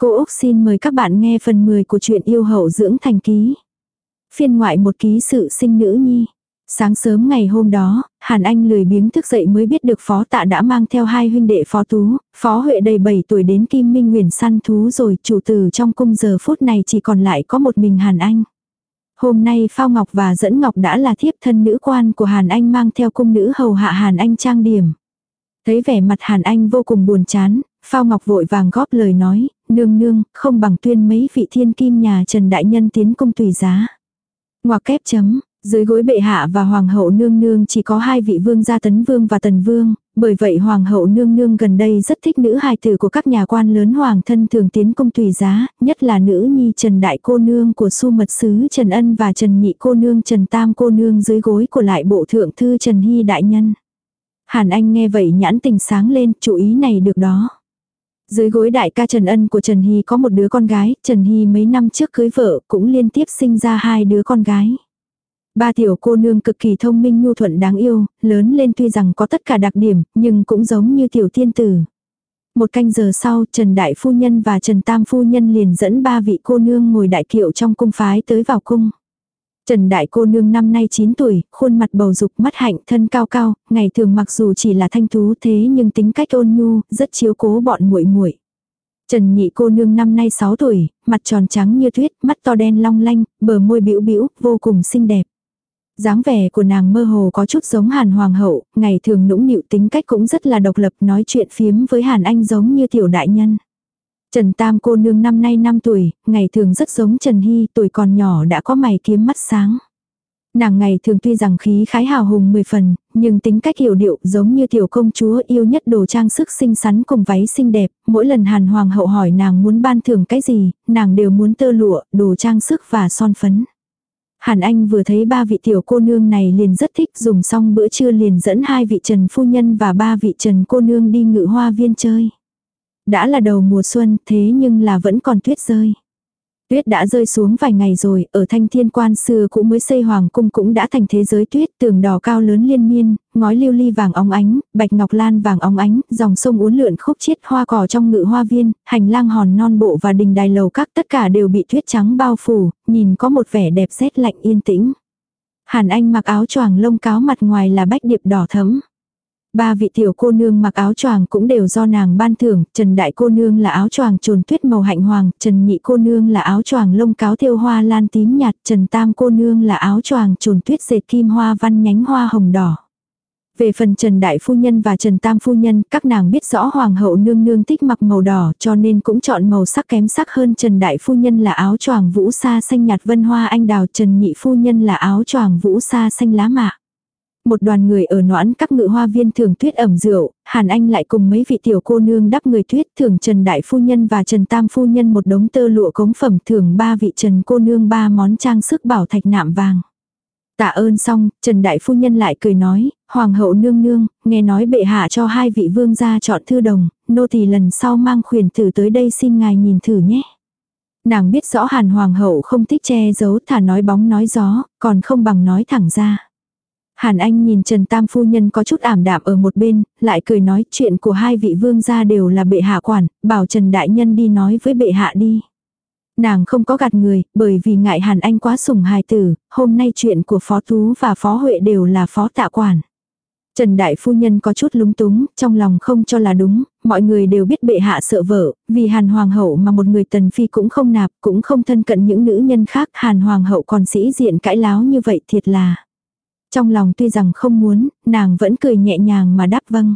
Cô Úc xin mời các bạn nghe phần 10 của truyện yêu hậu dưỡng thành ký. Phiên ngoại một ký sự sinh nữ nhi. Sáng sớm ngày hôm đó, Hàn Anh lười biếng thức dậy mới biết được phó tạ đã mang theo hai huynh đệ phó tú, phó huệ đầy 7 tuổi đến Kim Minh Nguyền săn thú rồi chủ tử trong cung giờ phút này chỉ còn lại có một mình Hàn Anh. Hôm nay Phao Ngọc và Dẫn Ngọc đã là thiếp thân nữ quan của Hàn Anh mang theo cung nữ hầu hạ Hàn Anh trang điểm. Thấy vẻ mặt Hàn Anh vô cùng buồn chán, Phao Ngọc vội vàng góp lời nói, nương nương, không bằng tuyên mấy vị thiên kim nhà Trần Đại Nhân tiến cung tùy giá. Ngoà kép chấm, dưới gối bệ hạ và hoàng hậu nương nương chỉ có hai vị vương gia tấn vương và tần vương, bởi vậy hoàng hậu nương nương gần đây rất thích nữ hài tử của các nhà quan lớn hoàng thân thường tiến cung tùy giá, nhất là nữ nhi Trần Đại cô nương của su mật sứ Trần Ân và Trần Nhị cô nương Trần Tam cô nương dưới gối của lại bộ thượng thư Trần Hy đại nhân. Hàn Anh nghe vậy nhãn tình sáng lên, chú ý này được đó. Dưới gối đại ca Trần Ân của Trần Hy có một đứa con gái, Trần Hy mấy năm trước cưới vợ cũng liên tiếp sinh ra hai đứa con gái. Ba tiểu cô nương cực kỳ thông minh nhu thuận đáng yêu, lớn lên tuy rằng có tất cả đặc điểm, nhưng cũng giống như tiểu thiên tử. Một canh giờ sau, Trần Đại Phu Nhân và Trần Tam Phu Nhân liền dẫn ba vị cô nương ngồi đại kiệu trong cung phái tới vào cung. Trần Đại cô nương năm nay 9 tuổi, khuôn mặt bầu dục mắt hạnh thân cao cao, ngày thường mặc dù chỉ là thanh thú thế nhưng tính cách ôn nhu, rất chiếu cố bọn muội muội. Trần Nhị cô nương năm nay 6 tuổi, mặt tròn trắng như tuyết, mắt to đen long lanh, bờ môi bĩu bĩu, vô cùng xinh đẹp dáng vẻ của nàng mơ hồ có chút giống Hàn Hoàng hậu, ngày thường nũng nịu tính cách cũng rất là độc lập nói chuyện phiếm với Hàn Anh giống như tiểu đại nhân. Trần Tam cô nương năm nay 5 tuổi, ngày thường rất giống Trần Hy, tuổi còn nhỏ đã có mày kiếm mắt sáng. Nàng ngày thường tuy rằng khí khái hào hùng 10 phần, nhưng tính cách hiểu điệu giống như tiểu công chúa yêu nhất đồ trang sức xinh xắn cùng váy xinh đẹp, mỗi lần Hàn Hoàng hậu hỏi nàng muốn ban thưởng cái gì, nàng đều muốn tơ lụa, đồ trang sức và son phấn. Hàn Anh vừa thấy ba vị tiểu cô nương này liền rất thích dùng xong bữa trưa liền dẫn hai vị trần phu nhân và ba vị trần cô nương đi ngự hoa viên chơi. Đã là đầu mùa xuân thế nhưng là vẫn còn tuyết rơi. Tuyết đã rơi xuống vài ngày rồi, ở thanh thiên quan xưa cũng mới xây hoàng cung cũng đã thành thế giới tuyết, tường đỏ cao lớn liên miên, ngói lưu ly vàng óng ánh, bạch ngọc lan vàng óng ánh, dòng sông uốn lượn khúc chiết hoa cỏ trong ngự hoa viên, hành lang hòn non bộ và đình đài lầu các tất cả đều bị tuyết trắng bao phủ, nhìn có một vẻ đẹp rét lạnh yên tĩnh. Hàn Anh mặc áo choàng lông cáo mặt ngoài là bách điệp đỏ thấm. Ba vị tiểu cô nương mặc áo choàng cũng đều do nàng ban thưởng, Trần Đại cô nương là áo choàng trồn tuyết màu hạnh hoàng, Trần Nhị cô nương là áo choàng lông cáo thêu hoa lan tím nhạt, Trần Tam cô nương là áo choàng trồn tuyết dệt kim hoa văn nhánh hoa hồng đỏ. Về phần Trần Đại Phu Nhân và Trần Tam Phu Nhân, các nàng biết rõ Hoàng hậu nương nương thích mặc màu đỏ cho nên cũng chọn màu sắc kém sắc hơn Trần Đại Phu Nhân là áo choàng vũ sa xanh nhạt vân hoa anh đào Trần Nhị Phu Nhân là áo choàng vũ sa xanh lá mạ một đoàn người ở noãn các ngự hoa viên thường tuyết ẩm rượu, Hàn Anh lại cùng mấy vị tiểu cô nương đắp người tuyết thường Trần Đại Phu Nhân và Trần Tam Phu Nhân một đống tơ lụa cống phẩm thường ba vị Trần cô nương ba món trang sức bảo thạch nạm vàng. Tạ ơn xong, Trần Đại Phu Nhân lại cười nói, Hoàng hậu nương nương, nghe nói bệ hạ cho hai vị vương gia chọn thư đồng, nô tỳ lần sau mang khuyển tử tới đây xin ngài nhìn thử nhé. Nàng biết rõ Hàn Hoàng hậu không thích che giấu thả nói bóng nói gió, còn không bằng nói thẳng ra. Hàn Anh nhìn Trần Tam Phu Nhân có chút ảm đạm ở một bên, lại cười nói chuyện của hai vị vương gia đều là bệ hạ quản, bảo Trần Đại Nhân đi nói với bệ hạ đi. Nàng không có gạt người, bởi vì ngại Hàn Anh quá sủng hài tử, hôm nay chuyện của Phó Tú và Phó Huệ đều là Phó Tạ Quản. Trần Đại Phu Nhân có chút lúng túng, trong lòng không cho là đúng, mọi người đều biết bệ hạ sợ vợ, vì Hàn Hoàng hậu mà một người tần phi cũng không nạp, cũng không thân cận những nữ nhân khác, Hàn Hoàng hậu còn sĩ diện cãi láo như vậy thiệt là. Trong lòng tuy rằng không muốn, nàng vẫn cười nhẹ nhàng mà đáp vâng.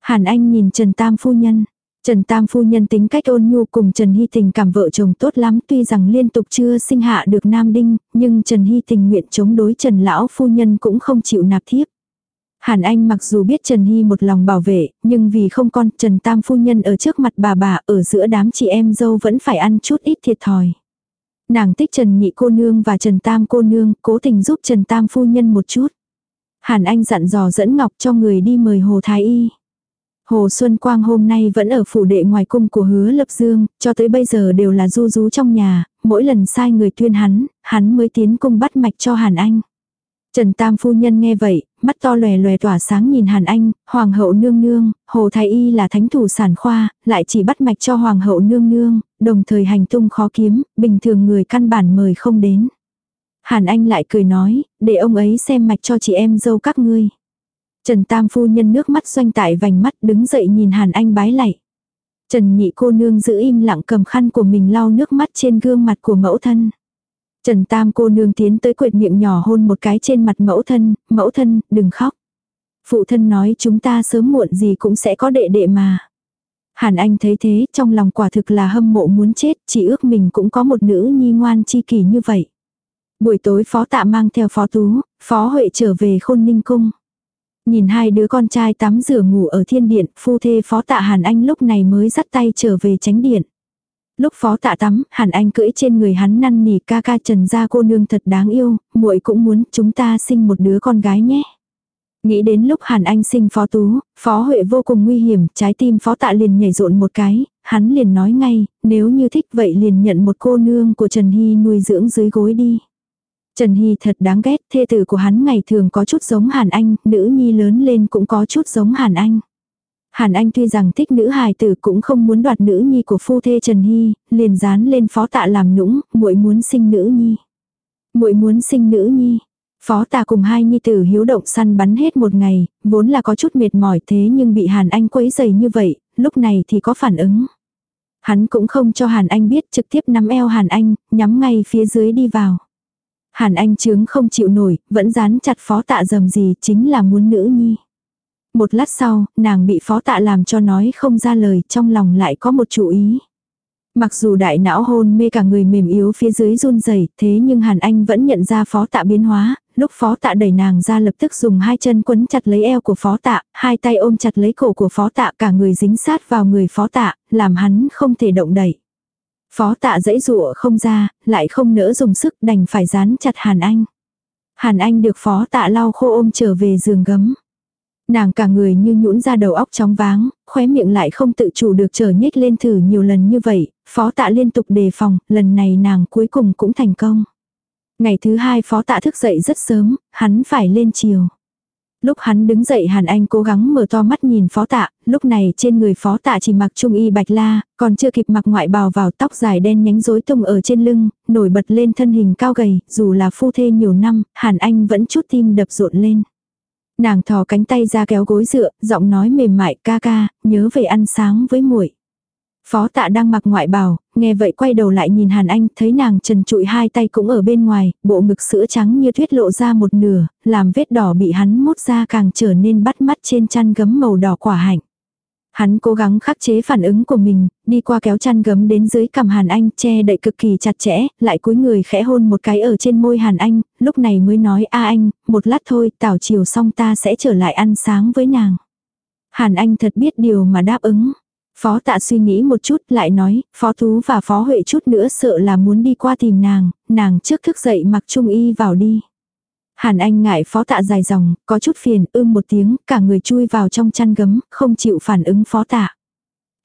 Hàn Anh nhìn Trần Tam Phu Nhân. Trần Tam Phu Nhân tính cách ôn nhu cùng Trần Hy tình cảm vợ chồng tốt lắm tuy rằng liên tục chưa sinh hạ được Nam Đinh, nhưng Trần Hy tình nguyện chống đối Trần Lão Phu Nhân cũng không chịu nạp thiếp. Hàn Anh mặc dù biết Trần Hy một lòng bảo vệ, nhưng vì không con Trần Tam Phu Nhân ở trước mặt bà bà ở giữa đám chị em dâu vẫn phải ăn chút ít thiệt thòi. Nàng thích Trần Nhị cô nương và Trần Tam cô nương, cố tình giúp Trần Tam phu nhân một chút. Hàn Anh dặn dò dẫn Ngọc cho người đi mời Hồ Thái Y. Hồ Xuân Quang hôm nay vẫn ở phủ đệ ngoài cung của hứa lập dương, cho tới bây giờ đều là du rú trong nhà, mỗi lần sai người tuyên hắn, hắn mới tiến cung bắt mạch cho Hàn Anh. Trần Tam phu nhân nghe vậy, mắt to lòe lòe tỏa sáng nhìn Hàn Anh, Hoàng hậu nương nương, Hồ Thái Y là thánh thủ sản khoa, lại chỉ bắt mạch cho Hoàng hậu nương nương, đồng thời hành tung khó kiếm, bình thường người căn bản mời không đến. Hàn Anh lại cười nói, để ông ấy xem mạch cho chị em dâu các ngươi. Trần Tam phu nhân nước mắt doanh tại vành mắt đứng dậy nhìn Hàn Anh bái lạy. Trần nhị cô nương giữ im lặng cầm khăn của mình lau nước mắt trên gương mặt của mẫu thân. Trần Tam cô nương tiến tới quệt miệng nhỏ hôn một cái trên mặt mẫu thân, mẫu thân, đừng khóc. Phụ thân nói chúng ta sớm muộn gì cũng sẽ có đệ đệ mà. Hàn Anh thấy thế, trong lòng quả thực là hâm mộ muốn chết, chỉ ước mình cũng có một nữ nhi ngoan chi kỷ như vậy. Buổi tối phó tạ mang theo phó tú, phó huệ trở về khôn ninh cung. Nhìn hai đứa con trai tắm rửa ngủ ở thiên điện, phu thê phó tạ Hàn Anh lúc này mới dắt tay trở về tránh điện. Lúc phó tạ tắm, Hàn Anh cưỡi trên người hắn năn nỉ ca ca trần gia cô nương thật đáng yêu, muội cũng muốn chúng ta sinh một đứa con gái nhé. Nghĩ đến lúc Hàn Anh sinh phó tú, phó Huệ vô cùng nguy hiểm, trái tim phó tạ liền nhảy rộn một cái, hắn liền nói ngay, nếu như thích vậy liền nhận một cô nương của Trần Hy nuôi dưỡng dưới gối đi. Trần Hy thật đáng ghét, thê tử của hắn ngày thường có chút giống Hàn Anh, nữ nhi lớn lên cũng có chút giống Hàn Anh. Hàn Anh tuy rằng thích nữ hài tử cũng không muốn đoạt nữ nhi của phu thê Trần Hy, liền dán lên phó tạ làm nũng, muội muốn sinh nữ nhi. muội muốn sinh nữ nhi. Phó tà cùng hai nhi tử hiếu động săn bắn hết một ngày, vốn là có chút mệt mỏi thế nhưng bị Hàn Anh quấy dày như vậy, lúc này thì có phản ứng. Hắn cũng không cho Hàn Anh biết trực tiếp nắm eo Hàn Anh, nhắm ngay phía dưới đi vào. Hàn Anh chướng không chịu nổi, vẫn dán chặt phó tạ dầm gì chính là muốn nữ nhi. Một lát sau, nàng bị phó tạ làm cho nói không ra lời, trong lòng lại có một chủ ý. Mặc dù đại não hôn mê cả người mềm yếu phía dưới run rẩy thế nhưng Hàn Anh vẫn nhận ra phó tạ biến hóa, lúc phó tạ đẩy nàng ra lập tức dùng hai chân quấn chặt lấy eo của phó tạ, hai tay ôm chặt lấy cổ của phó tạ cả người dính sát vào người phó tạ, làm hắn không thể động đẩy. Phó tạ dãy rụa không ra, lại không nỡ dùng sức đành phải dán chặt Hàn Anh. Hàn Anh được phó tạ lau khô ôm trở về giường gấm. Nàng cả người như nhũn ra đầu óc chóng váng, khóe miệng lại không tự chủ được trở nhếch lên thử nhiều lần như vậy, phó tạ liên tục đề phòng, lần này nàng cuối cùng cũng thành công. Ngày thứ hai phó tạ thức dậy rất sớm, hắn phải lên chiều. Lúc hắn đứng dậy Hàn Anh cố gắng mở to mắt nhìn phó tạ, lúc này trên người phó tạ chỉ mặc trung y bạch la, còn chưa kịp mặc ngoại bào vào tóc dài đen nhánh rối tung ở trên lưng, nổi bật lên thân hình cao gầy, dù là phu thê nhiều năm, Hàn Anh vẫn chút tim đập rộn lên. Nàng thò cánh tay ra kéo gối dựa, giọng nói mềm mại ca ca, nhớ về ăn sáng với muội. Phó tạ đang mặc ngoại bào, nghe vậy quay đầu lại nhìn Hàn Anh, thấy nàng trần trụi hai tay cũng ở bên ngoài, bộ ngực sữa trắng như tuyết lộ ra một nửa, làm vết đỏ bị hắn mốt ra càng trở nên bắt mắt trên chăn gấm màu đỏ quả hạnh. Hắn cố gắng khắc chế phản ứng của mình, đi qua kéo chăn gấm đến dưới cằm Hàn Anh che đậy cực kỳ chặt chẽ, lại cúi người khẽ hôn một cái ở trên môi Hàn Anh, lúc này mới nói a anh, một lát thôi, tảo chiều xong ta sẽ trở lại ăn sáng với nàng. Hàn Anh thật biết điều mà đáp ứng. Phó tạ suy nghĩ một chút lại nói, phó thú và phó huệ chút nữa sợ là muốn đi qua tìm nàng, nàng trước thức dậy mặc trung y vào đi. Hàn Anh ngại phó tạ dài dòng, có chút phiền, ưm một tiếng, cả người chui vào trong chăn gấm, không chịu phản ứng phó tạ.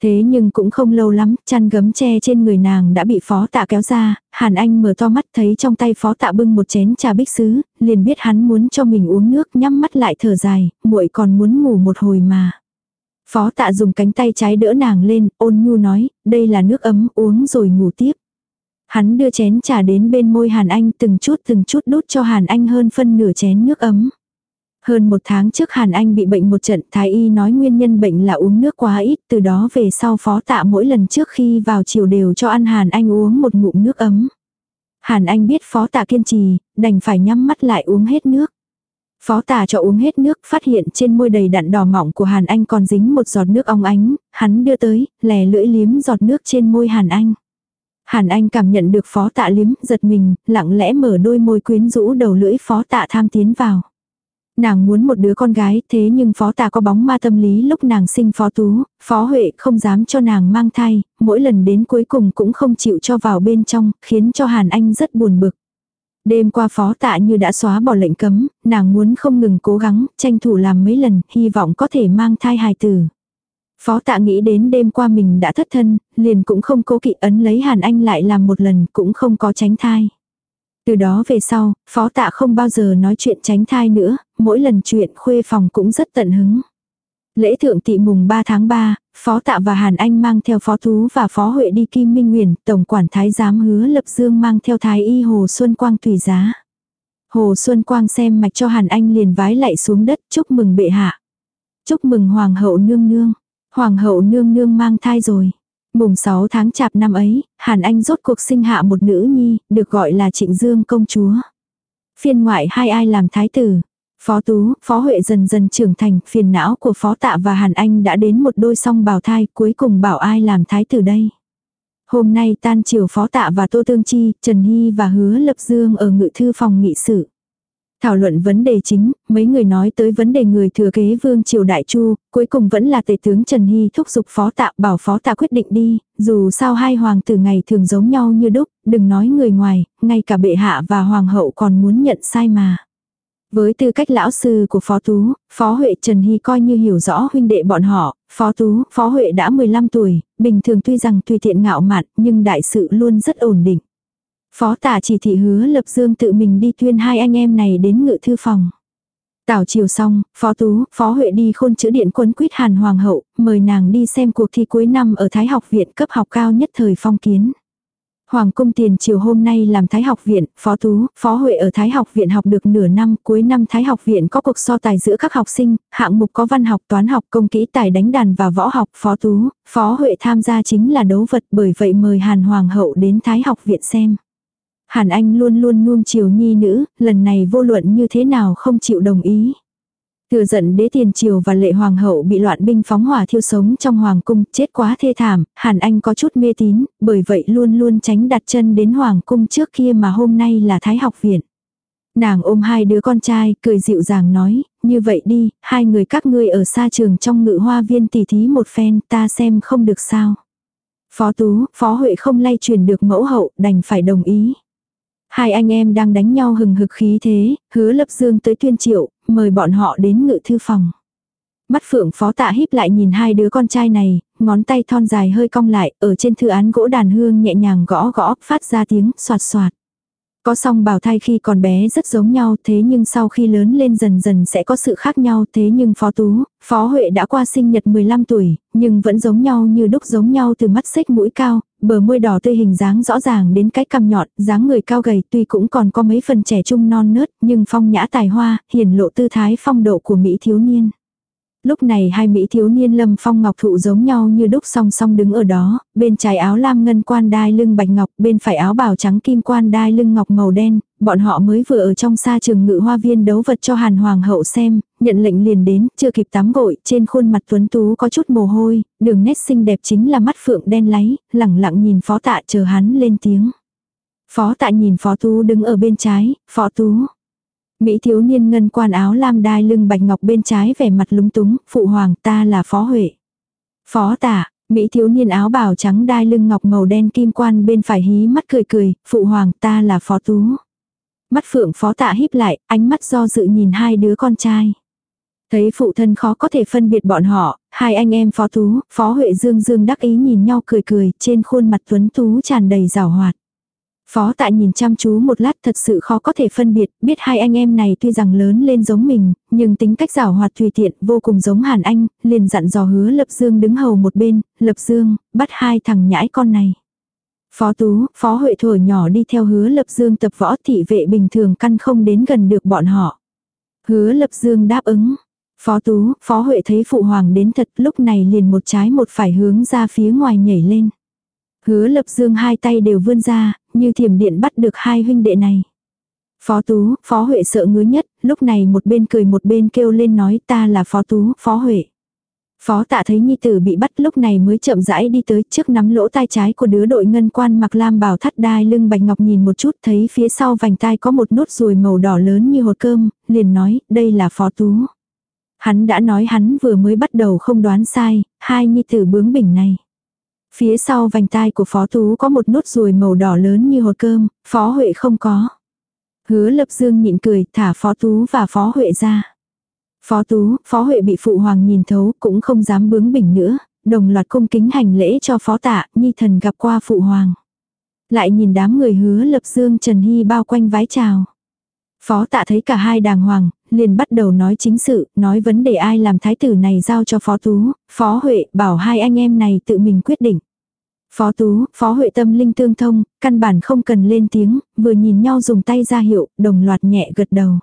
Thế nhưng cũng không lâu lắm, chăn gấm che trên người nàng đã bị phó tạ kéo ra, Hàn Anh mở to mắt thấy trong tay phó tạ bưng một chén trà bích sứ, liền biết hắn muốn cho mình uống nước nhắm mắt lại thở dài, muội còn muốn ngủ một hồi mà. Phó tạ dùng cánh tay trái đỡ nàng lên, ôn nhu nói, đây là nước ấm uống rồi ngủ tiếp. Hắn đưa chén trà đến bên môi Hàn Anh từng chút từng chút đút cho Hàn Anh hơn phân nửa chén nước ấm. Hơn một tháng trước Hàn Anh bị bệnh một trận, Thái Y nói nguyên nhân bệnh là uống nước quá ít, từ đó về sau phó tạ mỗi lần trước khi vào chiều đều cho ăn Hàn Anh uống một ngụm nước ấm. Hàn Anh biết phó tạ kiên trì, đành phải nhắm mắt lại uống hết nước. Phó tà cho uống hết nước, phát hiện trên môi đầy đặn đỏ mỏng của Hàn Anh còn dính một giọt nước ong ánh, hắn đưa tới, lè lưỡi liếm giọt nước trên môi Hàn Anh. Hàn Anh cảm nhận được phó tạ liếm, giật mình, lặng lẽ mở đôi môi quyến rũ đầu lưỡi phó tạ tham tiến vào. Nàng muốn một đứa con gái thế nhưng phó tạ có bóng ma tâm lý lúc nàng sinh phó tú, phó huệ không dám cho nàng mang thai, mỗi lần đến cuối cùng cũng không chịu cho vào bên trong, khiến cho Hàn Anh rất buồn bực. Đêm qua phó tạ như đã xóa bỏ lệnh cấm, nàng muốn không ngừng cố gắng, tranh thủ làm mấy lần, hy vọng có thể mang thai hài tử. Phó tạ nghĩ đến đêm qua mình đã thất thân, liền cũng không cố kỵ ấn lấy Hàn Anh lại làm một lần cũng không có tránh thai. Từ đó về sau, phó tạ không bao giờ nói chuyện tránh thai nữa, mỗi lần chuyện khuê phòng cũng rất tận hứng. Lễ thượng tị mùng 3 tháng 3, Phó Tạ và Hàn Anh mang theo Phó thú và Phó Huệ đi Kim Minh Nguyền, Tổng quản Thái giám hứa Lập Dương mang theo Thái y Hồ Xuân Quang tùy giá. Hồ Xuân Quang xem mạch cho Hàn Anh liền vái lạy xuống đất chúc mừng bệ hạ. Chúc mừng Hoàng hậu nương nương. Hoàng hậu nương nương mang thai rồi. Mùng 6 tháng chạp năm ấy, Hàn Anh rốt cuộc sinh hạ một nữ nhi, được gọi là Trịnh Dương công chúa. Phiên ngoại hai ai làm thái tử. Phó Tú, Phó Huệ dần dần trưởng thành, phiền não của Phó Tạ và Hàn Anh đã đến một đôi song bào thai, cuối cùng bảo ai làm thái tử đây. Hôm nay tan chiều Phó Tạ và Tô Tương Chi, Trần Hy và Hứa Lập Dương ở ngự thư phòng nghị sự. Thảo luận vấn đề chính, mấy người nói tới vấn đề người thừa kế vương triều đại chu, cuối cùng vẫn là tể tướng Trần Hy thúc giục phó tạ bảo phó tạ quyết định đi, dù sao hai hoàng tử ngày thường giống nhau như đúc, đừng nói người ngoài, ngay cả bệ hạ và hoàng hậu còn muốn nhận sai mà. Với tư cách lão sư của Phó Tú, Phó Huệ Trần Hy coi như hiểu rõ huynh đệ bọn họ, Phó Tú, Phó Huệ đã 15 tuổi, bình thường tuy rằng tùy tiện ngạo mạn nhưng đại sự luôn rất ổn định. Phó tả chỉ thị hứa lập dương tự mình đi tuyên hai anh em này đến ngự thư phòng. Tảo chiều xong, Phó Tú, Phó Huệ đi khôn chữ điện quấn quýt Hàn Hoàng hậu, mời nàng đi xem cuộc thi cuối năm ở Thái học viện cấp học cao nhất thời phong kiến. Hoàng cung tiền chiều hôm nay làm Thái học viện, Phó Tú, Phó Huệ ở Thái học viện học được nửa năm, cuối năm Thái học viện có cuộc so tài giữa các học sinh, hạng mục có văn học, toán học, công kỹ tài đánh đàn và võ học, Phó Tú, Phó Huệ tham gia chính là đấu vật bởi vậy mời Hàn Hoàng hậu đến Thái học viện xem. Hàn Anh luôn luôn nuông chiều nhi nữ, lần này vô luận như thế nào không chịu đồng ý. Thừa giận đế tiền triều và lệ hoàng hậu bị loạn binh phóng hỏa thiêu sống trong hoàng cung, chết quá thê thảm, Hàn Anh có chút mê tín, bởi vậy luôn luôn tránh đặt chân đến hoàng cung trước kia mà hôm nay là thái học viện. Nàng ôm hai đứa con trai, cười dịu dàng nói, như vậy đi, hai người các ngươi ở xa trường trong ngự hoa viên tỉ thí một phen, ta xem không được sao. Phó Tú, Phó Huệ không lay truyền được mẫu hậu, đành phải đồng ý. Hai anh em đang đánh nhau hừng hực khí thế, hứa lập dương tới tuyên triệu, mời bọn họ đến ngự thư phòng. Mắt phượng phó tạ híp lại nhìn hai đứa con trai này, ngón tay thon dài hơi cong lại, ở trên thư án gỗ đàn hương nhẹ nhàng gõ gõ, phát ra tiếng soạt soạt. Có song bào thai khi còn bé rất giống nhau thế nhưng sau khi lớn lên dần dần sẽ có sự khác nhau thế nhưng Phó Tú, Phó Huệ đã qua sinh nhật 15 tuổi, nhưng vẫn giống nhau như đúc giống nhau từ mắt xích mũi cao, bờ môi đỏ tươi hình dáng rõ ràng đến cái cằm nhọn, dáng người cao gầy tuy cũng còn có mấy phần trẻ trung non nớt nhưng phong nhã tài hoa, hiển lộ tư thái phong độ của Mỹ thiếu niên. Lúc này hai Mỹ thiếu niên lâm phong ngọc thụ giống nhau như đúc song song đứng ở đó, bên trái áo lam ngân quan đai lưng bạch ngọc, bên phải áo bào trắng kim quan đai lưng ngọc màu đen, bọn họ mới vừa ở trong xa trường ngự hoa viên đấu vật cho hàn hoàng hậu xem, nhận lệnh liền đến, chưa kịp tắm gội, trên khuôn mặt tuấn tú có chút mồ hôi, đường nét xinh đẹp chính là mắt phượng đen láy, lẳng lặng nhìn phó tạ chờ hắn lên tiếng. Phó tạ nhìn phó tú đứng ở bên trái, phó tú. Mỹ thiếu niên ngân quan áo lam đai lưng bạch ngọc bên trái vẻ mặt lúng túng, phụ hoàng ta là phó huệ. Phó tạ, Mỹ thiếu niên áo bào trắng đai lưng ngọc màu đen kim quan bên phải hí mắt cười cười, phụ hoàng ta là phó tú. Mắt phượng phó tạ híp lại, ánh mắt do dự nhìn hai đứa con trai. Thấy phụ thân khó có thể phân biệt bọn họ, hai anh em phó tú, phó huệ dương dương đắc ý nhìn nhau cười cười, trên khuôn mặt tuấn tú tràn đầy rào hoạt. Phó tạ nhìn chăm chú một lát thật sự khó có thể phân biệt, biết hai anh em này tuy rằng lớn lên giống mình, nhưng tính cách giảo hoạt tùy tiện vô cùng giống Hàn Anh, liền dặn dò hứa Lập Dương đứng hầu một bên, Lập Dương, bắt hai thằng nhãi con này. Phó Tú, Phó Huệ thổi nhỏ đi theo hứa Lập Dương tập võ thị vệ bình thường căn không đến gần được bọn họ. Hứa Lập Dương đáp ứng. Phó Tú, Phó Huệ thấy Phụ Hoàng đến thật lúc này liền một trái một phải hướng ra phía ngoài nhảy lên. Hứa Lập Dương hai tay đều vươn ra, như thiểm điện bắt được hai huynh đệ này. Phó Tú, Phó Huệ sợ ngứa nhất, lúc này một bên cười một bên kêu lên nói ta là Phó Tú, Phó Huệ. Phó tạ thấy nhi tử bị bắt lúc này mới chậm rãi đi tới trước nắm lỗ tai trái của đứa đội ngân quan mặc lam bảo thắt đai lưng bạch ngọc nhìn một chút thấy phía sau vành tai có một nốt ruồi màu đỏ lớn như hột cơm, liền nói đây là phó tú. Hắn đã nói hắn vừa mới bắt đầu không đoán sai, hai nhi tử bướng bỉnh này. Phía sau vành tai của phó tú có một nốt ruồi màu đỏ lớn như hột cơm, phó huệ không có. Hứa lập dương nhịn cười thả phó tú và phó huệ ra. Phó Tú, Phó Huệ bị Phụ Hoàng nhìn thấu cũng không dám bướng bỉnh nữa, đồng loạt cung kính hành lễ cho Phó Tạ, Nhi Thần gặp qua Phụ Hoàng. Lại nhìn đám người hứa lập dương Trần Hy bao quanh vái chào. Phó Tạ thấy cả hai đàng hoàng, liền bắt đầu nói chính sự, nói vấn đề ai làm thái tử này giao cho Phó Tú, Phó Huệ bảo hai anh em này tự mình quyết định. Phó Tú, Phó Huệ tâm linh tương thông, căn bản không cần lên tiếng, vừa nhìn nhau dùng tay ra hiệu, đồng loạt nhẹ gật đầu.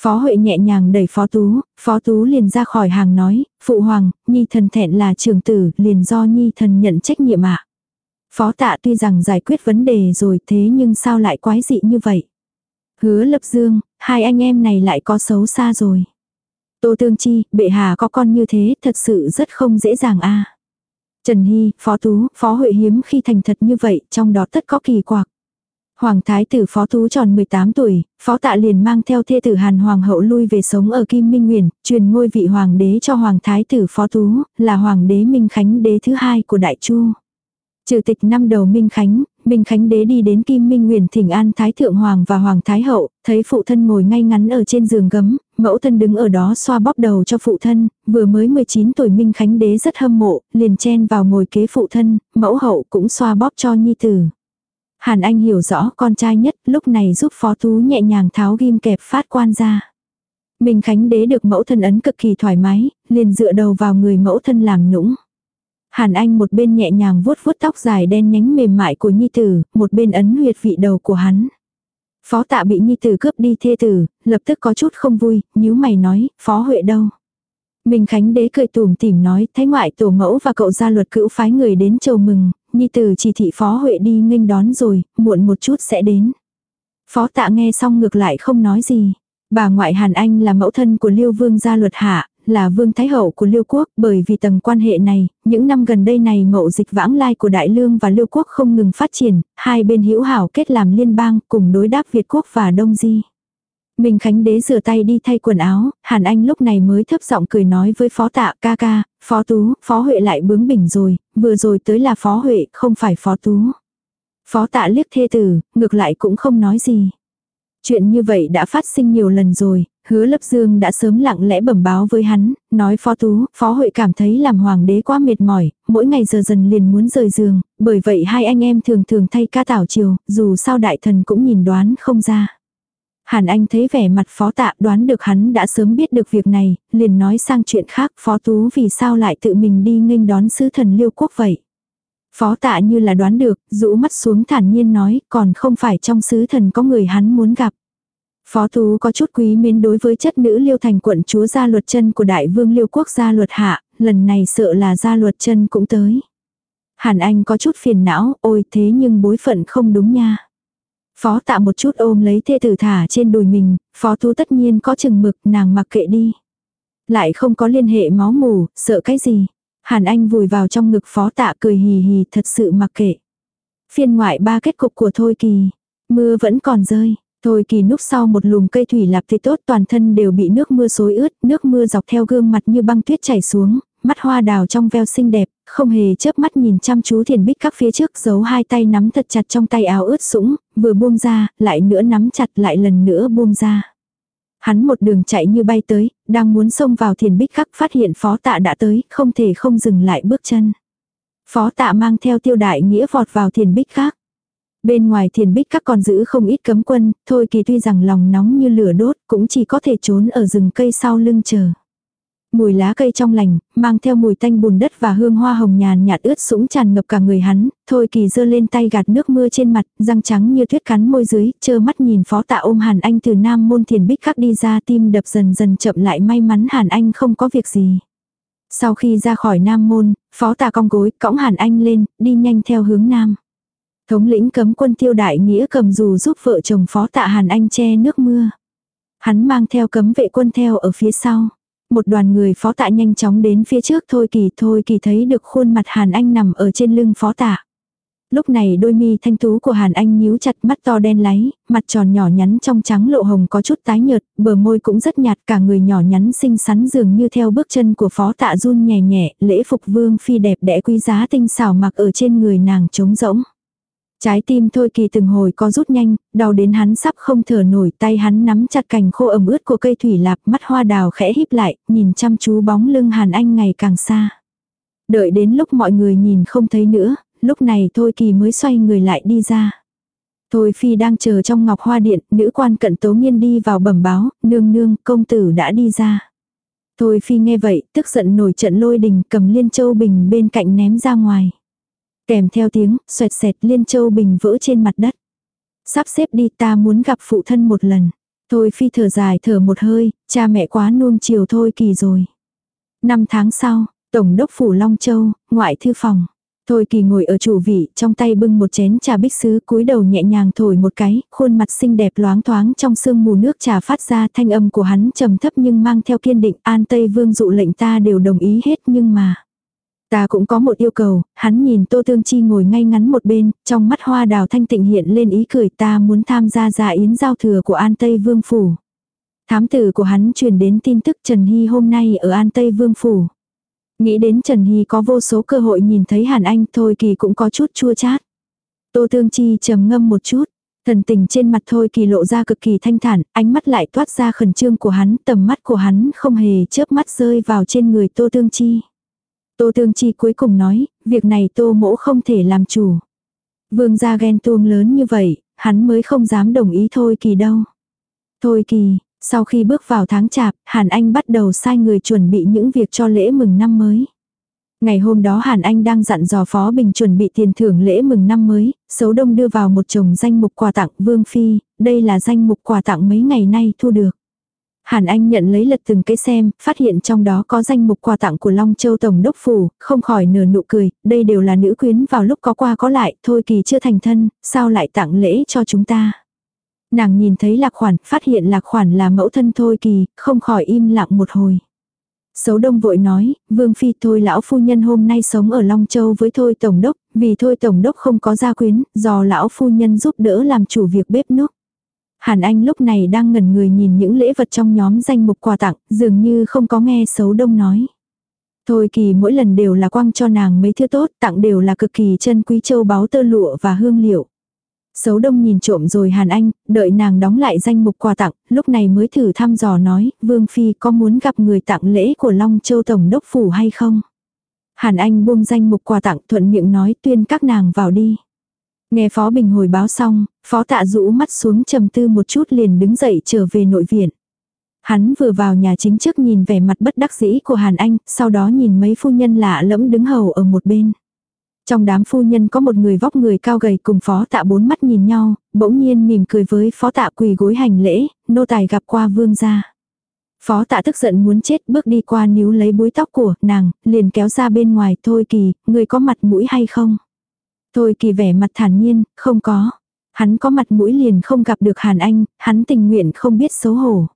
Phó Huệ nhẹ nhàng đẩy Phó Tú, Phó Tú liền ra khỏi hàng nói, Phụ Hoàng, Nhi thần thẹn là trưởng tử, liền do Nhi thần nhận trách nhiệm ạ. Phó tạ tuy rằng giải quyết vấn đề rồi thế nhưng sao lại quái dị như vậy. Hứa lập dương, hai anh em này lại có xấu xa rồi. Tô Tương Chi, bệ hạ có con như thế thật sự rất không dễ dàng a. Trần Hy, Phó Tú, Phó Huệ hiếm khi thành thật như vậy, trong đó tất có kỳ quặc. Hoàng thái tử Phó Tú tròn 18 tuổi, Phó Tạ liền mang theo thê tử Hàn Hoàng hậu lui về sống ở Kim Minh Nguyền, truyền ngôi vị hoàng đế cho Hoàng thái tử Phó Tú, là hoàng đế Minh Khánh đế thứ hai của Đại Chu. Trừ tịch năm đầu Minh Khánh, Minh Khánh đế đi đến Kim Minh Nguyền thỉnh an Thái Thượng Hoàng và Hoàng Thái Hậu, thấy phụ thân ngồi ngay ngắn ở trên giường gấm, mẫu thân đứng ở đó xoa bóp đầu cho phụ thân, vừa mới 19 tuổi Minh Khánh đế rất hâm mộ, liền chen vào ngồi kế phụ thân, mẫu hậu cũng xoa bóp cho nhi tử. Hàn Anh hiểu rõ con trai nhất, lúc này giúp Phó Tú nhẹ nhàng tháo ghim kẹp phát quan ra. Minh Khánh đế được mẫu thân ấn cực kỳ thoải mái, liền dựa đầu vào người mẫu thân làm nũng. Hàn Anh một bên nhẹ nhàng vuốt vuốt tóc dài đen nhánh mềm mại của Nhi Tử, một bên ấn huyệt vị đầu của hắn. Phó tạ bị Nhi Tử cướp đi thê tử, lập tức có chút không vui, nhíu mày nói, Phó Huệ đâu? Minh Khánh đế cười tủm tỉm nói, thái ngoại tổ mẫu và cậu gia luật cữu phái người đến chầu mừng, Nhi Tử chỉ thị Phó Huệ đi nghênh đón rồi, muộn một chút sẽ đến. Phó tạ nghe xong ngược lại không nói gì. Bà ngoại Hàn Anh là mẫu thân của Liêu Vương gia luật hạ, là vương thái hậu của Liêu quốc, bởi vì tầng quan hệ này, những năm gần đây này mậu dịch vãng lai của Đại Lương và Liêu quốc không ngừng phát triển, hai bên hữu hảo kết làm liên bang cùng đối đáp Việt quốc và Đông Di. Minh Khánh đế rửa tay đi thay quần áo, Hàn Anh lúc này mới thấp giọng cười nói với phó tạ ca ca, phó tú, phó huệ lại bướng bỉnh rồi, vừa rồi tới là phó huệ, không phải phó tú. Phó tạ liếc thê tử, ngược lại cũng không nói gì. Chuyện như vậy đã phát sinh nhiều lần rồi, hứa lập dương đã sớm lặng lẽ bẩm báo với hắn, nói phó tú, phó hội cảm thấy làm hoàng đế quá mệt mỏi, mỗi ngày giờ dần liền muốn rời giường, bởi vậy hai anh em thường thường thay ca tảo chiều, dù sao đại thần cũng nhìn đoán không ra. Hàn Anh thấy vẻ mặt phó tạ đoán được hắn đã sớm biết được việc này, liền nói sang chuyện khác phó tú vì sao lại tự mình đi nghênh đón sứ thần liêu quốc vậy. Phó tạ như là đoán được, rũ mắt xuống thản nhiên nói, còn không phải trong sứ thần có người hắn muốn gặp. Phó Tú có chút quý mến đối với chất nữ liêu thành quận chúa gia luật chân của đại vương liêu quốc gia luật hạ, lần này sợ là gia luật chân cũng tới. Hàn Anh có chút phiền não, ôi thế nhưng bối phận không đúng nha. Phó tạ một chút ôm lấy thê tử thả trên đùi mình, phó tú tất nhiên có chừng mực nàng mặc kệ đi. Lại không có liên hệ máu mù, sợ cái gì. Hàn Anh vùi vào trong ngực phó tạ cười hì hì thật sự mặc kệ. Phiên ngoại ba kết cục của Thôi Kỳ. Mưa vẫn còn rơi. Thôi kỳ núp sau một lùm cây thủy lạp thì tốt toàn thân đều bị nước mưa xối ướt, nước mưa dọc theo gương mặt như băng tuyết chảy xuống, mắt hoa đào trong veo xinh đẹp, không hề chớp mắt nhìn chăm chú thiền bích các phía trước giấu hai tay nắm thật chặt trong tay áo ướt sũng, vừa buông ra, lại nữa nắm chặt lại lần nữa buông ra. Hắn một đường chạy như bay tới, đang muốn xông vào thiền bích khắc phát hiện phó tạ đã tới, không thể không dừng lại bước chân. Phó tạ mang theo tiêu đại nghĩa vọt vào thiền bích khắc. Bên ngoài thiền bích các con giữ không ít cấm quân, thôi kỳ tuy rằng lòng nóng như lửa đốt cũng chỉ có thể trốn ở rừng cây sau lưng chờ. Mùi lá cây trong lành, mang theo mùi tanh bùn đất và hương hoa hồng nhàn nhạt ướt sũng tràn ngập cả người hắn, thôi kỳ giơ lên tay gạt nước mưa trên mặt, răng trắng như tuyết cắn môi dưới, chơ mắt nhìn phó tạ ôm Hàn Anh từ nam môn thiền bích khắc đi ra tim đập dần dần chậm lại may mắn Hàn Anh không có việc gì. Sau khi ra khỏi nam môn, phó tạ cong gối, cõng Hàn Anh lên, đi nhanh theo hướng nam. Thống lĩnh cấm quân tiêu đại nghĩa cầm dù giúp vợ chồng phó tạ Hàn Anh che nước mưa. Hắn mang theo cấm vệ quân theo ở phía sau. Một đoàn người phó tạ nhanh chóng đến phía trước thôi kỳ thôi kỳ thấy được khuôn mặt Hàn Anh nằm ở trên lưng phó tạ. Lúc này đôi mi thanh tú của Hàn Anh nhíu chặt mắt to đen láy, mặt tròn nhỏ nhắn trong trắng lộ hồng có chút tái nhợt, bờ môi cũng rất nhạt cả người nhỏ nhắn xinh xắn dường như theo bước chân của phó tạ run nhẹ nhẹ, lễ phục vương phi đẹp đẽ quý giá tinh xảo mặc ở trên người nàng trống rỗng. Trái tim thôi kỳ từng hồi có rút nhanh, đau đến hắn sắp không thở nổi tay hắn nắm chặt cành khô ẩm ướt của cây thủy lạp mắt hoa đào khẽ híp lại, nhìn chăm chú bóng lưng Hàn Anh ngày càng xa. Đợi đến lúc mọi người nhìn không thấy nữa, lúc này thôi kỳ mới xoay người lại đi ra. Thôi phi đang chờ trong ngọc hoa điện, nữ quan cận tố nghiên đi vào bẩm báo, nương nương, công tử đã đi ra. Thôi phi nghe vậy, tức giận nổi trận lôi đình, cầm liên châu bình bên cạnh ném ra ngoài. Kèm theo tiếng, xoẹt xẹt liên châu bình vỡ trên mặt đất. Sắp xếp đi ta muốn gặp phụ thân một lần. Thôi phi thở dài thở một hơi, cha mẹ quá nuông chiều thôi kỳ rồi. Năm tháng sau, Tổng đốc Phủ Long Châu, ngoại thư phòng. Thôi kỳ ngồi ở chủ vị, trong tay bưng một chén trà bích sứ, cúi đầu nhẹ nhàng thổi một cái, khuôn mặt xinh đẹp loáng thoáng trong sương mù nước trà phát ra thanh âm của hắn trầm thấp nhưng mang theo kiên định, an Tây Vương dụ lệnh ta đều đồng ý hết nhưng mà. Ta cũng có một yêu cầu, hắn nhìn Tô Thương Chi ngồi ngay ngắn một bên, trong mắt hoa đào thanh tịnh hiện lên ý cười ta muốn tham gia dạ yến giao thừa của An Tây Vương Phủ. Thám tử của hắn truyền đến tin tức Trần Hy hôm nay ở An Tây Vương Phủ. Nghĩ đến Trần Hy có vô số cơ hội nhìn thấy Hàn Anh thôi kỳ cũng có chút chua chát. Tô Tương Chi trầm ngâm một chút. Thần tình trên mặt thôi kỳ lộ ra cực kỳ thanh thản, ánh mắt lại toát ra khẩn trương của hắn, tầm mắt của hắn không hề chớp mắt rơi vào trên người Tô Tương Chi. Tô Tương Chi cuối cùng nói, việc này Tô Mỗ không thể làm chủ. Vương gia ghen tuông lớn như vậy, hắn mới không dám đồng ý thôi kỳ đâu. Thôi kỳ, sau khi bước vào tháng chạp, Hàn Anh bắt đầu sai người chuẩn bị những việc cho lễ mừng năm mới. Ngày hôm đó Hàn Anh đang dặn dò Phó Bình chuẩn bị tiền thưởng lễ mừng năm mới, Sấu Đông đưa vào một chồng danh mục quà tặng Vương Phi, đây là danh mục quà tặng mấy ngày nay thu được. Hàn Anh nhận lấy lật từng cái xem, phát hiện trong đó có danh mục quà tặng của Long Châu Tổng Đốc Phủ, không khỏi nở nụ cười, đây đều là nữ quyến vào lúc có qua có lại, thôi kỳ chưa thành thân, sao lại tặng lễ cho chúng ta. Nàng nhìn thấy lạc khoản, phát hiện lạc khoản là mẫu thân thôi kỳ, không khỏi im lặng một hồi. Sấu đông vội nói, vương phi thôi lão phu nhân hôm nay sống ở Long Châu với thôi tổng đốc, vì thôi tổng đốc không có gia quyến, do lão phu nhân giúp đỡ làm chủ việc bếp núc. Hàn Anh lúc này đang ngẩn người nhìn những lễ vật trong nhóm danh mục quà tặng, dường như không có nghe xấu đông nói. Thôi kỳ mỗi lần đều là quăng cho nàng mấy thứ tốt, tặng đều là cực kỳ chân quý châu báu tơ lụa và hương liệu. Xấu đông nhìn trộm rồi Hàn Anh, đợi nàng đóng lại danh mục quà tặng, lúc này mới thử thăm dò nói, Vương Phi có muốn gặp người tặng lễ của Long Châu Tổng Đốc Phủ hay không? Hàn Anh buông danh mục quà tặng thuận miệng nói tuyên các nàng vào đi. Nghe Phó Bình hồi báo xong, Phó Tạ rũ mắt xuống trầm tư một chút liền đứng dậy trở về nội viện. Hắn vừa vào nhà chính trước nhìn vẻ mặt bất đắc dĩ của Hàn Anh, sau đó nhìn mấy phu nhân lạ lẫm đứng hầu ở một bên. Trong đám phu nhân có một người vóc người cao gầy cùng phó tạ bốn mắt nhìn nhau, bỗng nhiên mỉm cười với phó tạ quỳ gối hành lễ, nô tài gặp qua vương gia. Phó tạ tức giận muốn chết bước đi qua níu lấy búi tóc của nàng, liền kéo ra bên ngoài thôi kỳ, người có mặt mũi hay không? Thôi kỳ vẻ mặt thản nhiên, không có. Hắn có mặt mũi liền không gặp được Hàn Anh, hắn tình nguyện không biết xấu hổ.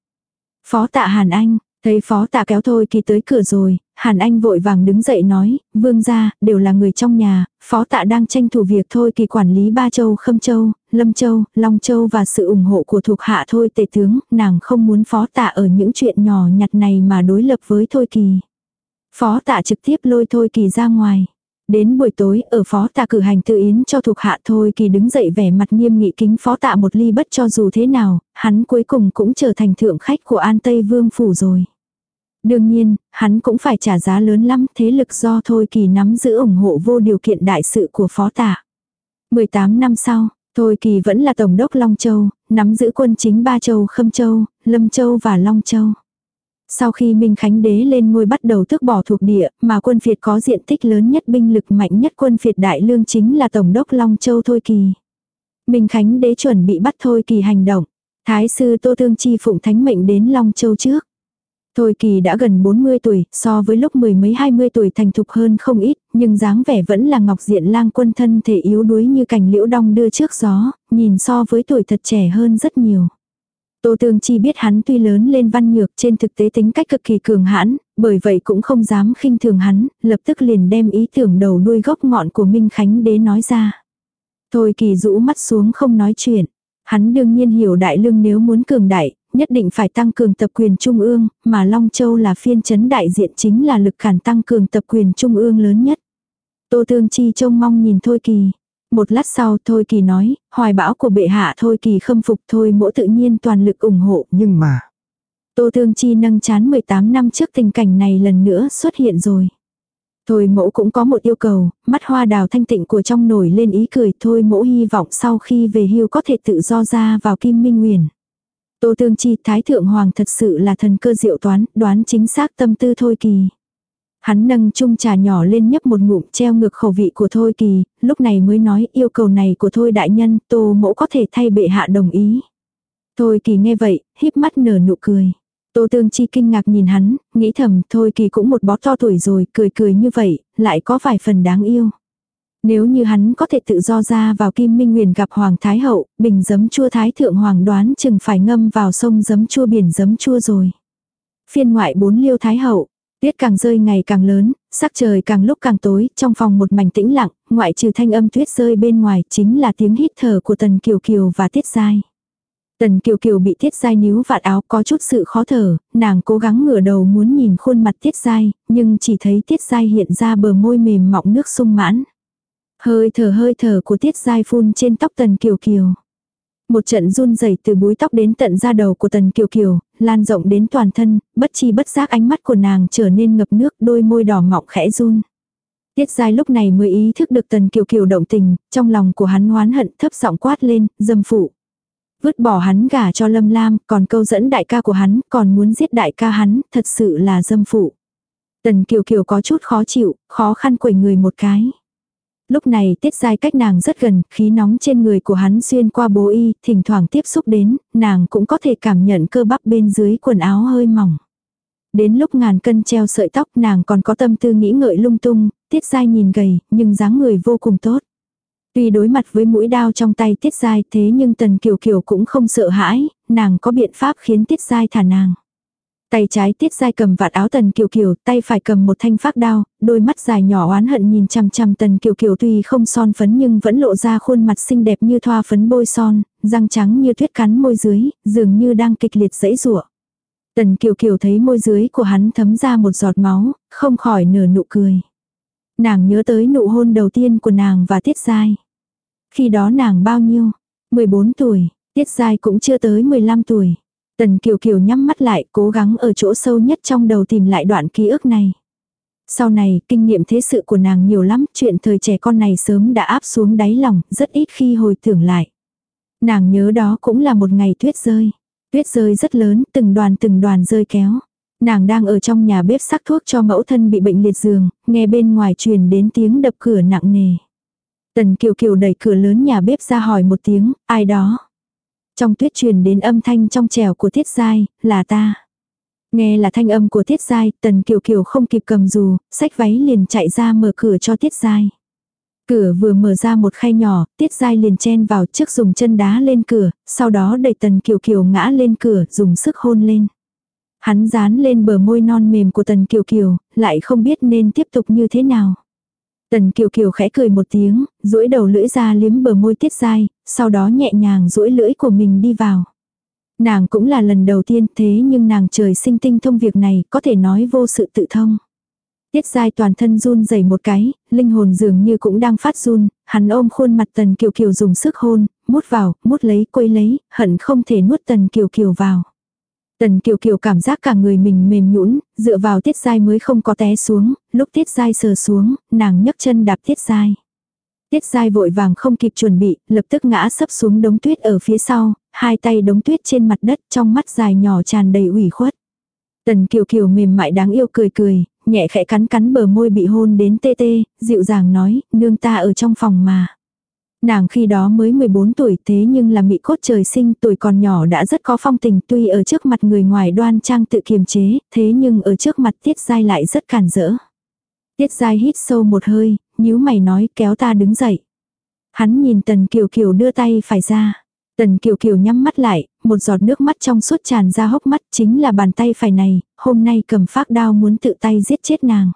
Phó tạ Hàn Anh, thấy phó tạ kéo thôi kỳ tới cửa rồi, Hàn Anh vội vàng đứng dậy nói, vương gia, đều là người trong nhà, phó tạ đang tranh thủ việc thôi kỳ quản lý ba châu Khâm Châu, Lâm Châu, Long Châu và sự ủng hộ của thuộc hạ thôi tề tướng, nàng không muốn phó tạ ở những chuyện nhỏ nhặt này mà đối lập với thôi kỳ. Phó tạ trực tiếp lôi thôi kỳ ra ngoài. Đến buổi tối, ở phó tạ cử hành tự yến cho thuộc hạ thôi kỳ đứng dậy vẻ mặt nghiêm nghị kính phó tạ một ly bất cho dù thế nào, hắn cuối cùng cũng trở thành thượng khách của An Tây Vương Phủ rồi. Đương nhiên, hắn cũng phải trả giá lớn lắm thế lực do Thôi Kỳ nắm giữ ủng hộ vô điều kiện đại sự của phó tạ. 18 năm sau, Thôi Kỳ vẫn là Tổng đốc Long Châu, nắm giữ quân chính Ba Châu Khâm Châu, Lâm Châu và Long Châu. Sau khi Minh Khánh Đế lên ngôi bắt đầu tước bỏ thuộc địa, mà quân Việt có diện tích lớn nhất binh lực mạnh nhất quân Việt đại lương chính là Tổng đốc Long Châu Thôi Kỳ. Minh Khánh Đế chuẩn bị bắt Thôi Kỳ hành động. Thái sư Tô Thương Chi phụng thánh mệnh đến Long Châu trước. Thôi kỳ đã gần 40 tuổi, so với lúc mười mấy 20 tuổi thành thục hơn không ít, nhưng dáng vẻ vẫn là ngọc diện lang quân thân thể yếu đuối như cành liễu đong đưa trước gió, nhìn so với tuổi thật trẻ hơn rất nhiều. Tô Tương Chi biết hắn tuy lớn lên văn nhược trên thực tế tính cách cực kỳ cường hãn, bởi vậy cũng không dám khinh thường hắn, lập tức liền đem ý tưởng đầu đuôi gốc ngọn của Minh Khánh Đế nói ra. Thôi kỳ rũ mắt xuống không nói chuyện. Hắn đương nhiên hiểu đại lương nếu muốn cường đại, nhất định phải tăng cường tập quyền trung ương, mà Long Châu là phiên chấn đại diện chính là lực khản tăng cường tập quyền trung ương lớn nhất. Tô Tương Chi trông mong nhìn Thôi Kỳ. Một lát sau Thôi Kỳ nói, hoài bão của bệ hạ Thôi Kỳ khâm phục thôi mỗi tự nhiên toàn lực ủng hộ. Nhưng mà, Tô Tương Chi nâng chán 18 năm trước tình cảnh này lần nữa xuất hiện rồi. Thôi mẫu cũng có một yêu cầu, mắt hoa đào thanh tịnh của trong nổi lên ý cười thôi mẫu hy vọng sau khi về hưu có thể tự do ra vào kim minh nguyền. Tô Tương Chi Thái Thượng Hoàng thật sự là thần cơ diệu toán, đoán chính xác tâm tư Thôi Kỳ. Hắn nâng chung trà nhỏ lên nhấp một ngụm treo ngược khẩu vị của Thôi Kỳ, lúc này mới nói yêu cầu này của Thôi Đại Nhân, Tô Mẫu có thể thay bệ hạ đồng ý. Thôi Kỳ nghe vậy, híp mắt nở nụ cười. Tô Tương Chi kinh ngạc nhìn hắn, nghĩ thầm Thôi Kỳ cũng một bó to tuổi rồi, cười cười như vậy, lại có vài phần đáng yêu. Nếu như hắn có thể tự do ra vào Kim Minh Nguyền gặp Hoàng Thái Hậu, bình giấm chua Thái Thượng Hoàng đoán chừng phải ngâm vào sông giấm chua biển giấm chua rồi. Phiên ngoại bốn liêu Thái Hậu, Tuyết càng rơi ngày càng lớn, sắc trời càng lúc càng tối, trong phòng một mảnh tĩnh lặng, ngoại trừ thanh âm tuyết rơi bên ngoài chính là tiếng hít thở của Tần Kiều Kiều và Tiết Giai. Tần Kiều Kiều bị Tiết Giai níu vạt áo có chút sự khó thở, nàng cố gắng ngửa đầu muốn nhìn khuôn mặt Tiết Giai, nhưng chỉ thấy Tiết Giai hiện ra bờ môi mềm mọng nước sung mãn. Hơi thở hơi thở của Tiết Giai phun trên tóc Tần Kiều Kiều. Một trận run rẩy từ búi tóc đến tận da đầu của Tần Kiều Kiều, lan rộng đến toàn thân, bất chi bất giác ánh mắt của nàng trở nên ngập nước, đôi môi đỏ ngọng khẽ run. Tiết Giai lúc này mới ý thức được Tần Kiều Kiều động tình, trong lòng của hắn oán hận thấp giọng quát lên, dâm phụ. Vứt bỏ hắn gả cho Lâm Lam, còn câu dẫn đại ca của hắn, còn muốn giết đại ca hắn, thật sự là dâm phụ. Tần Kiều Kiều có chút khó chịu, khó khăn quẩy người một cái. Lúc này tiết giai cách nàng rất gần, khí nóng trên người của hắn xuyên qua bố y, thỉnh thoảng tiếp xúc đến, nàng cũng có thể cảm nhận cơ bắp bên dưới quần áo hơi mỏng. Đến lúc ngàn cân treo sợi tóc nàng còn có tâm tư nghĩ ngợi lung tung, tiết giai nhìn gầy, nhưng dáng người vô cùng tốt. Tuy đối mặt với mũi đao trong tay tiết giai thế nhưng tần kiều kiều cũng không sợ hãi, nàng có biện pháp khiến tiết giai thả nàng. Tay trái tiết dai cầm vạt áo tần kiều kiều, tay phải cầm một thanh phác đao, đôi mắt dài nhỏ oán hận nhìn chằm chằm tần kiều kiều tuy không son phấn nhưng vẫn lộ ra khuôn mặt xinh đẹp như thoa phấn bôi son, răng trắng như tuyết cắn môi dưới, dường như đang kịch liệt dẫy rủa. Tần kiều kiều thấy môi dưới của hắn thấm ra một giọt máu, không khỏi nở nụ cười. Nàng nhớ tới nụ hôn đầu tiên của nàng và tiết dai. Khi đó nàng bao nhiêu? 14 tuổi, tiết dai cũng chưa tới 15 tuổi. Tần Kiều Kiều nhắm mắt lại, cố gắng ở chỗ sâu nhất trong đầu tìm lại đoạn ký ức này. Sau này, kinh nghiệm thế sự của nàng nhiều lắm, chuyện thời trẻ con này sớm đã áp xuống đáy lòng, rất ít khi hồi tưởng lại. Nàng nhớ đó cũng là một ngày tuyết rơi. Tuyết rơi rất lớn, từng đoàn từng đoàn rơi kéo. Nàng đang ở trong nhà bếp sắc thuốc cho mẫu thân bị bệnh liệt giường, nghe bên ngoài truyền đến tiếng đập cửa nặng nề. Tần Kiều Kiều đẩy cửa lớn nhà bếp ra hỏi một tiếng, ai đó. Trong tuyết truyền đến âm thanh trong trèo của Tiết Giai, là ta. Nghe là thanh âm của Tiết Giai, Tần Kiều Kiều không kịp cầm dù, sách váy liền chạy ra mở cửa cho Tiết Giai. Cửa vừa mở ra một khay nhỏ, Tiết Giai liền chen vào trước dùng chân đá lên cửa, sau đó đẩy Tần Kiều Kiều ngã lên cửa, dùng sức hôn lên. Hắn dán lên bờ môi non mềm của Tần Kiều Kiều, lại không biết nên tiếp tục như thế nào. Tần Kiều Kiều khẽ cười một tiếng, duỗi đầu lưỡi ra liếm bờ môi tiết giai sau đó nhẹ nhàng duỗi lưỡi của mình đi vào. Nàng cũng là lần đầu tiên thế nhưng nàng trời sinh tinh thông việc này có thể nói vô sự tự thông. Tiết dai toàn thân run rẩy một cái, linh hồn dường như cũng đang phát run, hắn ôm khuôn mặt tần kiều kiều dùng sức hôn, mút vào, mút lấy, quấy lấy, hận không thể nuốt tần kiều kiều vào. Tần Kiều Kiều cảm giác cả người mình mềm nhũn, dựa vào tiết dai mới không có té xuống, lúc tiết dai sờ xuống, nàng nhấc chân đạp tiết dai. Tiết dai vội vàng không kịp chuẩn bị, lập tức ngã sấp xuống đống tuyết ở phía sau, hai tay đống tuyết trên mặt đất trong mắt dài nhỏ tràn đầy ủy khuất. Tần Kiều Kiều mềm mại đáng yêu cười cười, nhẹ khẽ cắn cắn bờ môi bị hôn đến tê tê, dịu dàng nói, nương ta ở trong phòng mà. Nàng khi đó mới 14 tuổi thế nhưng là mị cốt trời sinh tuổi còn nhỏ đã rất có phong tình tuy ở trước mặt người ngoài đoan trang tự kiềm chế, thế nhưng ở trước mặt tiết dai lại rất cản rỡ. Tiết dai hít sâu một hơi, nhíu mày nói kéo ta đứng dậy. Hắn nhìn tần kiều kiều đưa tay phải ra. Tần kiều kiều nhắm mắt lại, một giọt nước mắt trong suốt tràn ra hốc mắt chính là bàn tay phải này, hôm nay cầm phác đao muốn tự tay giết chết nàng.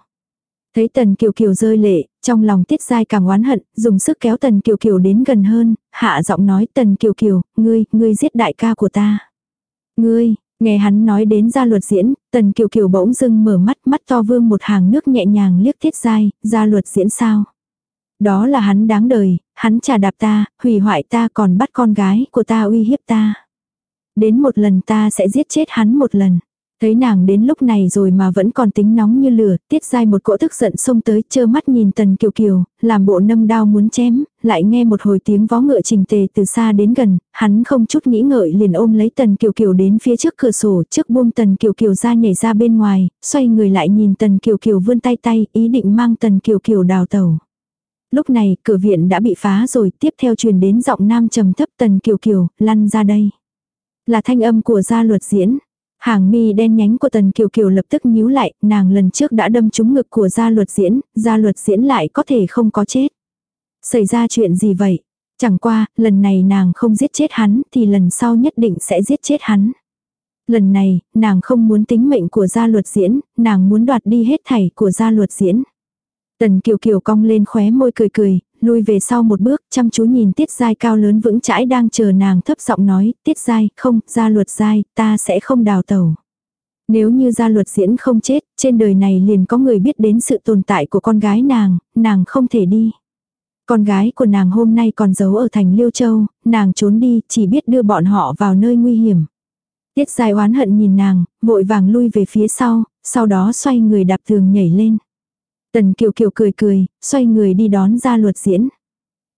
Thấy Tần Kiều Kiều rơi lệ, trong lòng Tiết Giai càng oán hận, dùng sức kéo Tần Kiều Kiều đến gần hơn, hạ giọng nói Tần Kiều Kiều, ngươi, ngươi giết đại ca của ta. Ngươi, nghe hắn nói đến gia luật diễn, Tần Kiều Kiều bỗng dưng mở mắt, mắt to vương một hàng nước nhẹ nhàng liếc thiết Giai, gia luật diễn sao? Đó là hắn đáng đời, hắn trả đạp ta, hủy hoại ta còn bắt con gái của ta uy hiếp ta. Đến một lần ta sẽ giết chết hắn một lần. Thấy nàng đến lúc này rồi mà vẫn còn tính nóng như lửa, tiết dai một cỗ tức giận xông tới, chơ mắt nhìn tần kiều kiều, làm bộ nâng đao muốn chém, lại nghe một hồi tiếng vó ngựa trình tề từ xa đến gần, hắn không chút nghĩ ngợi liền ôm lấy tần kiều kiều đến phía trước cửa sổ, trước buông tần kiều kiều ra nhảy ra bên ngoài, xoay người lại nhìn tần kiều kiều vươn tay tay, ý định mang tần kiều kiều đào tẩu. Lúc này, cửa viện đã bị phá rồi, tiếp theo truyền đến giọng nam trầm thấp tần kiều kiều, lăn ra đây. Là thanh âm của gia luật diễn. Hàng mi đen nhánh của Tần Kiều Kiều lập tức nhíu lại, nàng lần trước đã đâm trúng ngực của gia luật diễn, gia luật diễn lại có thể không có chết. Xảy ra chuyện gì vậy? Chẳng qua, lần này nàng không giết chết hắn thì lần sau nhất định sẽ giết chết hắn. Lần này, nàng không muốn tính mệnh của gia luật diễn, nàng muốn đoạt đi hết thảy của gia luật diễn. Tần Kiều Kiều cong lên khóe môi cười cười, lui về sau một bước, chăm chú nhìn Tiết Giai cao lớn vững chãi đang chờ nàng thấp giọng nói, Tiết Giai, không, gia luật Giai, ta sẽ không đào tẩu. Nếu như gia luật diễn không chết, trên đời này liền có người biết đến sự tồn tại của con gái nàng, nàng không thể đi. Con gái của nàng hôm nay còn giấu ở thành Liêu Châu, nàng trốn đi, chỉ biết đưa bọn họ vào nơi nguy hiểm. Tiết Giai oán hận nhìn nàng, vội vàng lui về phía sau, sau đó xoay người đạp tường nhảy lên. Tần Kiều Kiều cười cười, xoay người đi đón ra luật diễn.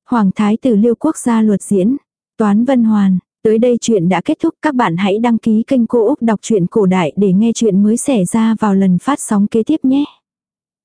Hoàng thái tử liêu quốc gia luật diễn. Toán Vân Hoàn. Tới đây chuyện đã kết thúc các bạn hãy đăng ký kênh Cô Úc Đọc truyện Cổ Đại để nghe chuyện mới xảy ra vào lần phát sóng kế tiếp nhé.